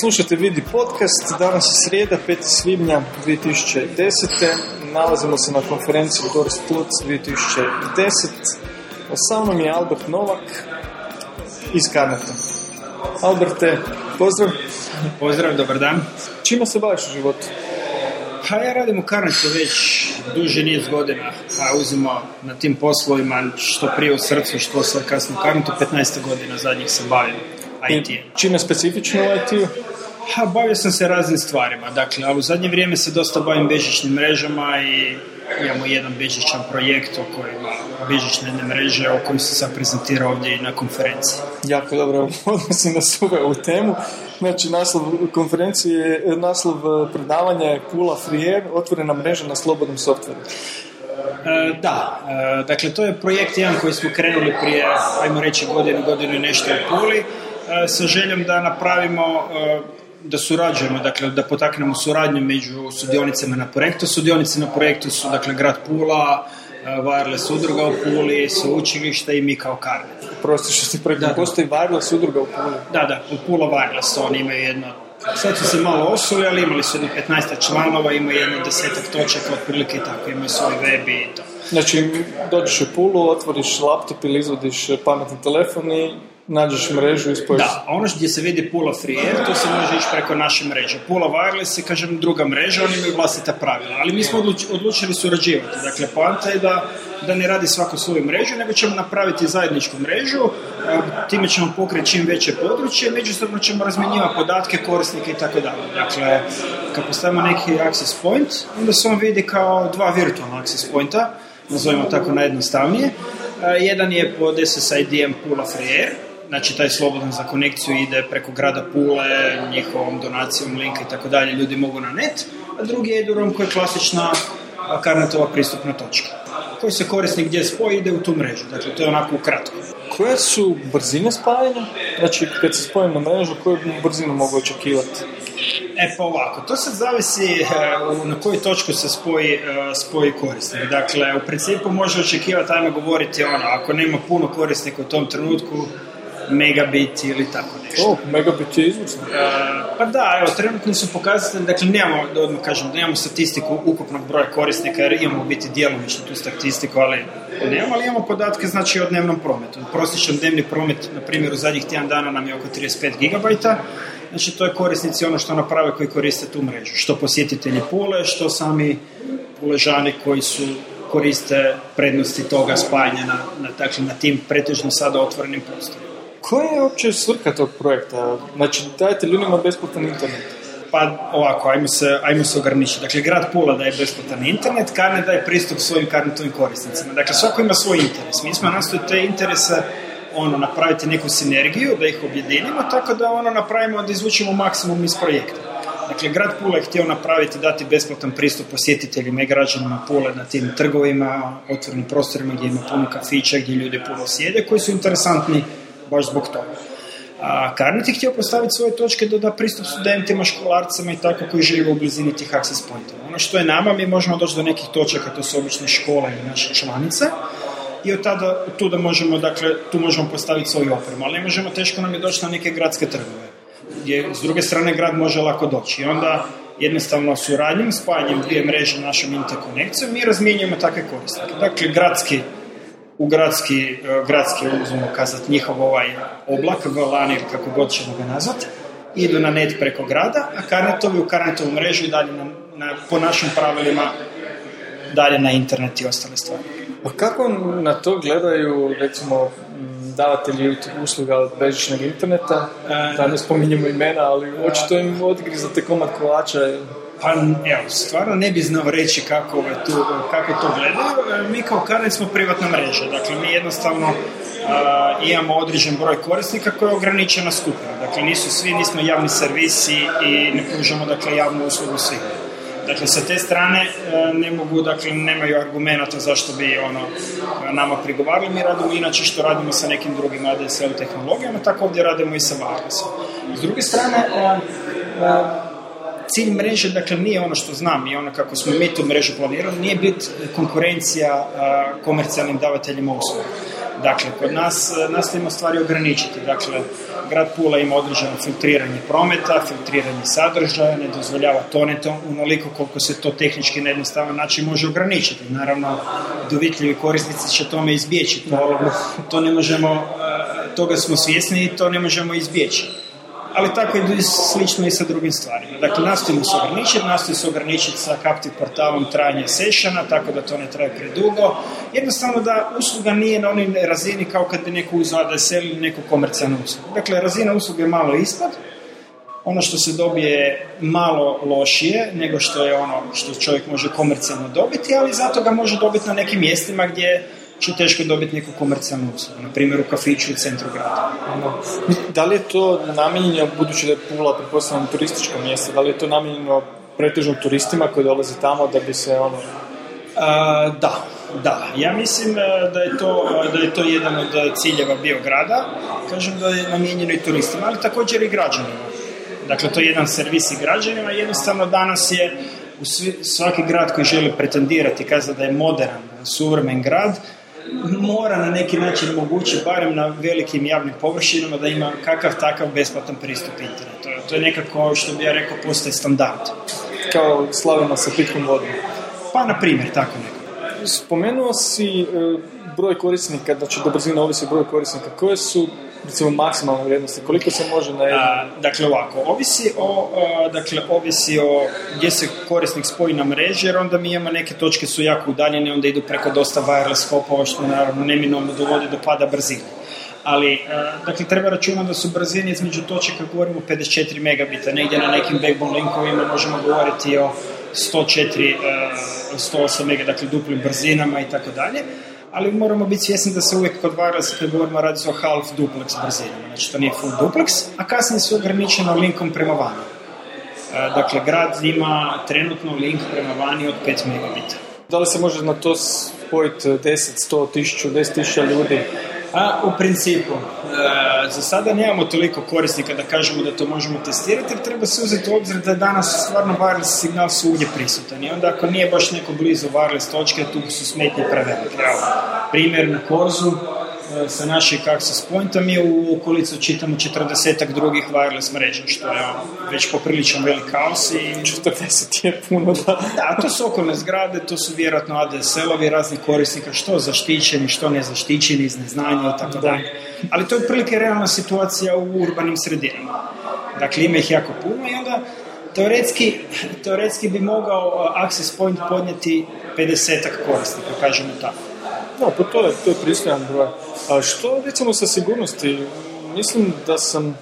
Slušajte Vidi podcast, danas je srijeda, 5. svibnja 2010. Nalazimo se na konferenciji Doris Plus 2010. Sa mnom je Albert Novak iz Karnata. Alberte, pozdrav. Pozdrav, dobar dan. Čime se baviš u životu? Pa ja radim u Karnatu već duži niz godina, a uzimo na tim poslovima što prije u srcu, što sve kasno u Karnatu, 15 godina zadnjih se bavim it Čime specifično u IT-u? Ha, bavio sam se raznim stvarima, dakle, ali u zadnje vrijeme se dosta bavim bežičnim mrežama i imamo jedan bežičan projekt o kojima bežične mreže o kojem se sad prezentirao ovdje i na konferenciji. Jako dobro odnosi na suve u temu. Znači, naslov konferencije, naslov predavanja je Pula Frier, otvorena mreža na slobodnom softveru. E, da, e, dakle to je projekt jedan koji smo krenuli prije, ajmo reći godinu, godinu i nešto u Puli, e, sa željom da napravimo da surađujemo, dakle da potaknemo suradnju među sudionicama na projektu. Sudionici na projektu su dakle grad Pula, Wireless udruga u Puli, sveučilište i mi kao Karne. Prosti što ti projektu, postoji Wireless udruga u Puli? Da, da, u Pula Wireless, oni imaju jedno Sad su se malo osuli, ali imali su jedno 15 članova, imaju jedno desetak točaka, otprilike i tako, imaju svoj web i to. Znači, dođeš u Pulu, otvoriš laptop ili izvodiš pametni telefon i nađeš mrežu i spojiš. Da, ono gdje se vidi Pula Free to se može ići preko naše mreže. Pula Wireless je, kažem, druga mreža, oni imaju vlastita pravila, ali mi smo odlučili surađivati. Dakle, poanta je da, da ne radi svako svoju mrežu, nego ćemo napraviti zajedničku mrežu, time ćemo pokriti čim veće područje, međusobno ćemo razmjenjivati podatke, korisnike i tako dalje. Dakle, kad postavimo neki access point, onda se on vidi kao dva virtualna access pointa, nazovimo tako najjednostavnije. Jedan je pod SSID-em Pula Free znači taj slobodan za konekciju ide preko grada Pule, njihovom donacijom, linka i tako dalje, ljudi mogu na net, a drugi je Edurom koji je klasična karnetova pristupna točka koji se korisnik gdje spoji ide u tu mrežu, dakle to je onako ukratko. Koje su brzine spajanja? Znači kad se spojim na mrežu, koju brzinu mogu očekivati? E pa ovako, to sad zavisi e, na koju točku se spoji, e, spoji korisnik. Dakle, u principu može očekivati, ajmo govoriti ono, ako nema puno korisnika u tom trenutku, megabit ili tako nešto. Oh, megabit je izvrsno. Uh, pa da, evo, trenutno su pokazatelji, dakle, nemamo, da odmah kažem, nemamo statistiku ukupnog broja korisnika, jer imamo biti djelomično tu statistiku, ali nemamo, ali imamo podatke, znači, o dnevnom prometu. Prosječan dnevni promet, na primjer, u zadnjih tjedan dana nam je oko 35 gigabajta, znači, to je korisnici ono što naprave koji koriste tu mrežu. Što posjetitelji Pule, što sami puležani koji su koriste prednosti toga spajanja na, na, dakle, na tim pretežno sada otvorenim prostorima. Koja je uopće svrha tog projekta? Znači, dajte ljudima besplatan internet. Pa ovako, ajmo se, ajmo se ograničiti. Dakle, grad Pula daje besplatan internet, Karnet daje pristup svojim karnetovim korisnicima. Dakle, svako ima svoj interes. Mi smo nastojili te interese ono, napraviti neku sinergiju, da ih objedinimo, tako da ono napravimo, da izvučimo maksimum iz projekta. Dakle, grad Pula je htio napraviti, dati besplatan pristup posjetiteljima i građanima Pule na tim trgovima, otvorenim prostorima gdje ima puno kafića, gdje ljudi puno sjede, koji su interesantni baš zbog toga. A Karnet je htio postaviti svoje točke da da pristup studentima, školarcama i tako koji žive u blizini tih access pointova. Ono što je nama, mi možemo doći do nekih točaka, to su obične škole ili naše članice, i od tada tu da možemo, dakle, tu možemo postaviti svoju opremu, ali ne možemo, teško nam je doći na neke gradske trgove, gdje s druge strane grad može lako doći. I onda jednostavno suradnjom, spajanjem dvije mreže našom interkonekcijom, mi razmijenjujemo takve korisnike. Dakle, gradski u gradski, e, gradski uzmemo kazati, njihov ovaj oblak, VLAN ili kako god ćemo ga nazvati, idu na net preko grada, a karnetovi u karnetovu mrežu i dalje na, na, po našim pravilima dalje na internet i ostale stvari. A kako na to gledaju, recimo, davatelji usluga od bežičnog interneta, e, da ne spominjemo imena, ali očito im odgrizate komad kolača pa evo, stvarno ne bi znao reći kako, tu, kako to gledaju. E, mi kao Karnet smo privatna mreža, dakle mi jednostavno imamo određen broj korisnika koja je ograničena skupina. Dakle, nisu svi, nismo javni servisi i ne pružamo dakle, javnu uslugu svima. Dakle, sa te strane e, ne mogu, dakle, nemaju argumenta zašto bi ono, nama prigovarali. Mi radimo inače što radimo sa nekim drugim ADSL tehnologijama, tako ovdje radimo i sa wirelessom. S druge strane, e, cilj mreže, dakle, nije ono što znam i ono kako smo mi tu mrežu planirali, nije bit konkurencija komercijalnim davateljima usluga. Dakle, kod nas nastavimo stvari ograničiti. Dakle, grad Pula ima određeno filtriranje prometa, filtriranje sadržaja, ne dozvoljava tonetom onoliko koliko se to tehnički na jednostavan način može ograničiti. Naravno, dovitljivi korisnici će tome izbjeći. To, to ne možemo, toga smo svjesni i to ne možemo izbjeći ali tako je slično i sa drugim stvarima. Dakle, nastojimo se ograničiti, nastojimo se ograničiti sa Captive portalom trajanje sessiona, tako da to ne traje predugo. Jednostavno da usluga nije na onoj razini kao kad bi neko uzao ADSL ili neku komercijalnu uslugu. Dakle, razina usluge je malo ispod, ono što se dobije malo lošije nego što je ono što čovjek može komercijalno dobiti, ali zato ga može dobiti na nekim mjestima gdje će teško dobiti neku komercijalnu uslugu, na primjer u kafiću u centru grada. Da li je to namijenjeno, budući da je Pula pretpostavljeno turističko mjesto, da li je to namijenjeno pretežno turistima koji dolaze tamo da bi se ono... da, da. Ja mislim e, da je, to, da je to jedan od ciljeva bio grada. Kažem da je namijenjeno i turistima, ali također i građanima. Dakle, to je jedan servis i građanima. Jednostavno danas je u svaki grad koji želi pretendirati, kazati da je modern, suvremen grad, mora na neki način mogući, barem na velikim javnim površinama, da ima kakav takav besplatan pristup internetu. To je nekako, što bi ja rekao, postaje standard. Kao slavimo sa pitkom vodom. Pa, na primjer, tako neko. Spomenuo si e, broj korisnika, znači do brzine ovisi broj korisnika. Koje su recimo maksimalne vrijednosti, koliko se može na jednu? dakle ovako, ovisi o, dakle, ovisi o gdje se korisnik spoji na mreži, jer onda mi imamo neke točke su jako udaljene, onda idu preko dosta wireless hopova, što naravno neminovno dovodi do pada brzine. Ali, dakle, treba računati da su brzine između točaka, govorimo 54 megabita, negdje na nekim backbone linkovima možemo govoriti o 104, 108 megabita, dakle duplim brzinama i tako dalje ali moramo biti svjesni da se uvijek kod wirelessa kad govorimo radi o half duplex brzinama, znači to nije full duplex, a kasnije su ograničeno linkom prema vani. E, dakle, grad ima trenutno link prema vani od 5 megabita. Da li se može na to spojiti 10, 100, 1000, 10.000 ljudi? A, u principu, e, za sada nemamo toliko korisnika da kažemo da to možemo testirati, jer treba se uzeti u obzir da je danas stvarno wireless signal svugdje prisutan. I onda ako nije baš neko blizu wireless točke, tu su smetnje prevelike. Primjer na Korzu, sa naših access pointa mi u okolicu čitamo četrdesetak drugih wireless mreža, što je ono, već poprilično velik kaos. I... 40 je puno, da. Da, to su okolne zgrade, to su vjerojatno ADSL-ovi raznih korisnika, što zaštićeni, što nezaštićeni iz neznanja i tako dalje. Ali to je otprilike realna situacija u urbanim sredinama. Dakle, ima ih jako puno i onda teoretski, teoretski bi mogao access point podnijeti 50 korisnika, kažemo tako. No, pa to je, to je pristojan broj. A što recimo sa sigurnosti? Mislim da sam,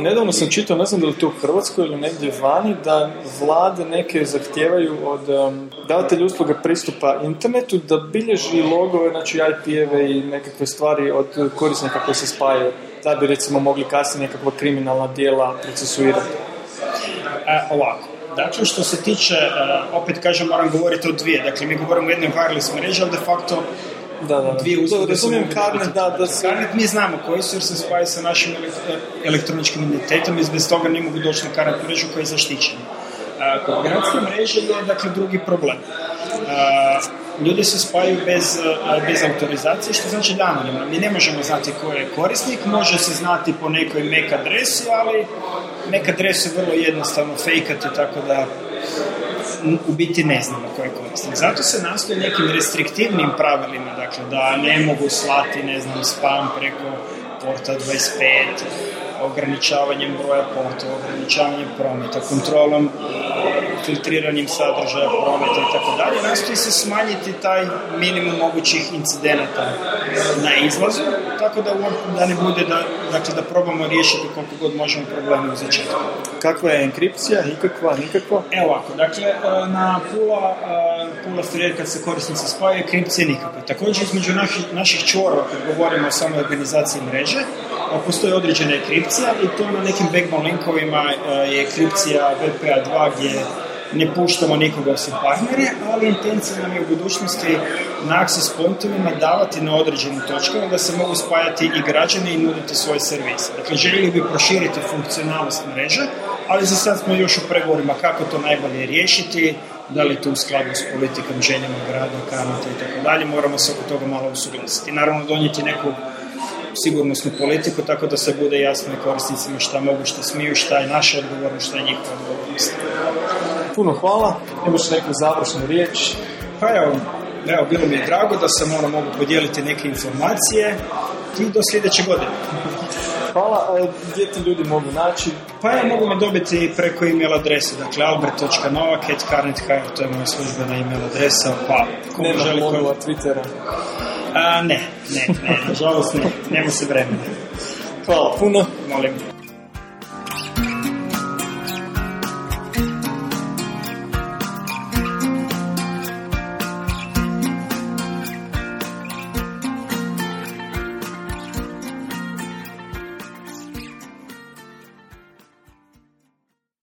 nedavno sam čitao, ne znam da li to u Hrvatskoj ili negdje vani, da vlade neke zahtijevaju od um, davatelja usluga pristupa internetu da bilježi logove, znači IP-eve i nekakve stvari od korisnika koji se spajaju, da bi recimo mogli kasnije nekakva kriminalna dijela procesuirati. E, ovako, Dakle, što se tiče, e, opet kažem, moram govoriti o dvije. Dakle, mi govorimo o jednoj wireless mreži, ali de facto da, da. dvije usluge. Razumijem Carnet, da, da Carnet mi znamo koji su jer se spaja sa našim elektroničkim identitetom i bez toga ne mogu doći na Carnet mrežu koja je zaštićena. Kod gradske mreže je dakle drugi problem. Ljudi se spajaju bez, bez autorizacije, što znači da Mi ne možemo znati ko je korisnik, može se znati po nekoj MAC adresi, ali MAC adresu je vrlo jednostavno fejkati, tako da u biti ne znamo koje korisnik. Zato se nastoji nekim restriktivnim pravilima, dakle da ne mogu slati, ne znam, spam preko porta 25, ograničavanjem broja porta, ograničavanjem prometa, kontrolom, filtriranjem sadržaja prometa i tako dalje, nastoji se smanjiti taj minimum mogućih incidenata na izlazu, tako da, da ne bude da, dakle, da probamo riješiti koliko god možemo probleme u začetku. Kakva je enkripcija? Nikakva? Nikakva? Evo ovako, dakle, e, na Pula, e, Pula Freer kad se korisnici spaju, enkripcija nikakva. Također između naših, naših čvorova, kad govorimo o samoj organizaciji mreže, postoji određena enkripcija i to na nekim backbone linkovima e, je enkripcija VPA2 gdje ne puštamo nikoga osim partnere, ali intencija nam je u budućnosti na access pointovima davati na određenim točkama da se mogu spajati i građani i nuditi svoje servise. Dakle, željeli bi proširiti funkcionalnost mreže, ali za sad smo još u pregovorima kako to najbolje riješiti, da li to u skladu s politikom, željama grada, karata i tako dalje, moramo se oko toga malo usuglasiti. Naravno donijeti neku sigurnosnu politiku, tako da se bude jasno i korisnicima šta mogu, šta smiju, šta je naša odgovornost, šta je njihova odgovornost. Puno hvala, imaš neku završnu riječ. Pa evo, evo, bilo mi je drago da sam ono mogu podijeliti neke informacije i do sljedeće godine. Hvala, a gdje ti ljudi mogu naći? Pa ja mogu me dobiti preko email adrese, dakle albert.novak.carnet.hr, to je moja službena email adresa, pa Nema želi Twittera? A, ne, ne, ne, nažalost ne, nema se vremena. Hvala puno. Molim.